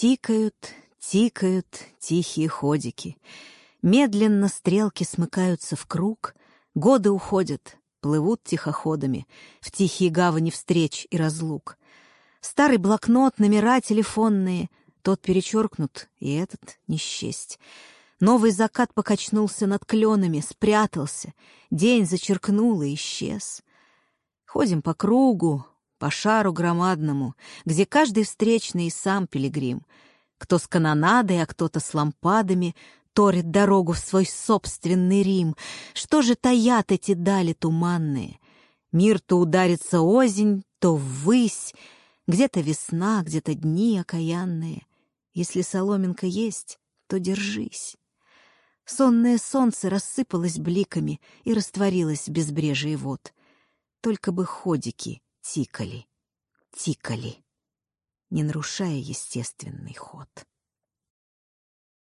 Тикают, тикают тихие ходики. Медленно стрелки смыкаются в круг, годы уходят, плывут тихоходами в тихие гавани встреч и разлук. Старый блокнот, номера телефонные, тот перечеркнут, и этот не. Новый закат покачнулся над кленами, спрятался, день зачеркнул и исчез. Ходим по кругу, по шару громадному, где каждый встречный и сам пилигрим. Кто с канонадой, а кто-то с лампадами торит дорогу в свой собственный Рим. Что же таят эти дали туманные? Мир то ударится озень, то ввысь, где-то весна, где-то дни окаянные. Если соломинка есть, то держись. Сонное солнце рассыпалось бликами и растворилось в безбрежии вод. Только бы ходики тикали, тикали, не нарушая естественный ход.